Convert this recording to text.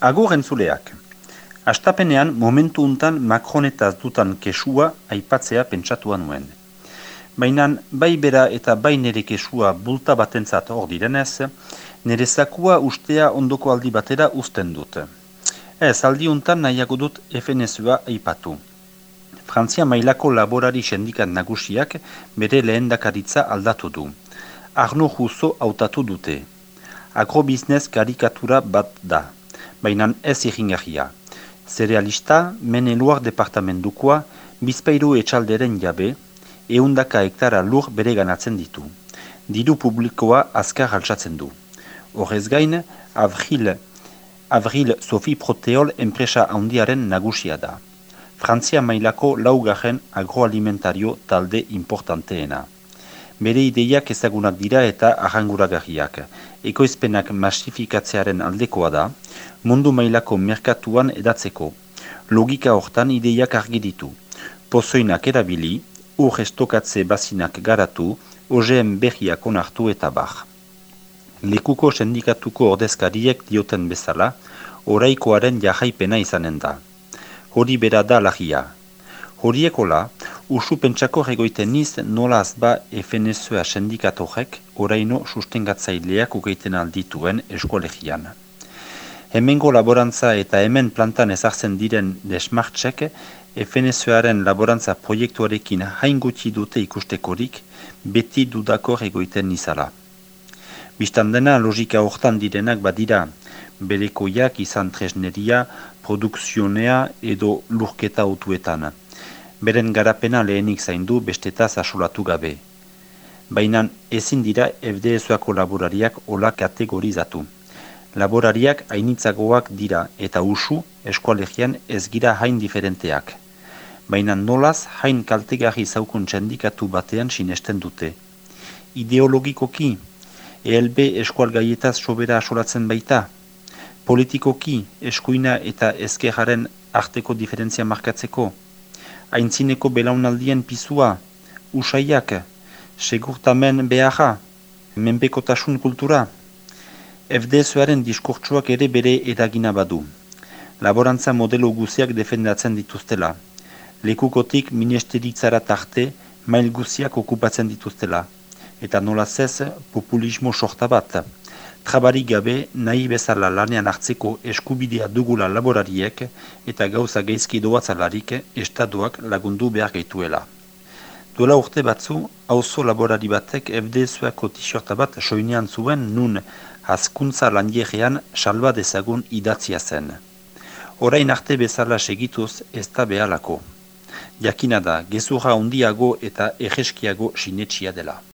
Agur entzuleak. Astapenean momentu untan Macronetaz dutan kesua aipatzea pentsatuan nuen. Baina bai bera eta bai nere kesua bulta batentzat hor direnez, nere zakua ustea ondoko aldi batera uzten dut. Ez, aldi untan nahiago dut FNSua aipatu. Frantzia mailako laborari sendikat nagusiak bere lehendakaritza aldatu du. Arno Jusso hautatu dute. Agrobiznes karikatura bat da baina ez iringarria. Zerealista, meneluar departamentukoa, bizpairu etxalderen jabe, eundaka hektara lur bere ganatzen ditu. Diru publikoa azkar altsatzen du. Horrez gain, Avril, Avril Sofi Proteol enpresa handiaren nagusia da. Frantzia mailako laugarren agroalimentario talde importanteena. Bere ideiak ezagunak dira eta arranguragarriak. Ekoizpenak masifikatzearen aldekoa da, mundu mailako merkatuan edatzeko. Logika hortan ideiak argi ditu. Pozoinak erabili, ur estokatze bazinak garatu, OGM berriak onartu eta bar. Lekuko sendikatuko ordezkariek dioten bezala, oraikoaren jahaipena izanen da. Hori bera da lagia. Horiekola, usu pentsako regoiten niz nolaz ba FNSA sendikatorek oraino sustengatzaileak ugeiten aldituen eskolegian. Hemengo laborantza eta hemen plantan ezartzen diren desmartxek FNSOaren laborantza proiektuarekin hain gutxi dute ikustekorik beti dudako egoiten nizala. Bistan dena logika hortan direnak badira, berekoiak izan tresneria, produkzionea edo lurketa autuetan. Beren garapena lehenik zaindu bestetaz asolatu gabe. Baina ezin dira FDSoako laborariak ola kategorizatu laborariak hainitzagoak dira eta usu eskualegian ez gira hain diferenteak. Baina nolaz hain kaltegarri zaukun txandikatu batean sinesten dute. Ideologikoki, ELB eskual gaietaz sobera asolatzen baita. Politikoki, eskuina eta ezkeraren arteko diferentzia markatzeko. Aintzineko belaunaldien pisua, usaiak, segurtamen beharra, menpekotasun kultura, FDSoaren diskurtsuak ere bere edagina badu. Laborantza modelo guziak defendatzen dituztela. Lekukotik ministeritzara tarte mail guziak okupatzen dituztela. Eta nola zez populismo sorta bat. Trabari gabe nahi bezala lanean hartzeko eskubidea dugula laborariek eta gauza geizki doatzalarik estatuak lagundu behar gaituela. Duela urte batzu, hauzo laborari batek FDSoako t bat soinean zuen nun hazkuntza landiegean salba dezagun idatzia zen. Orain arte bezala segituz ez da behalako. Jakina da, gezurra handiago eta egeskiago sinetxia dela.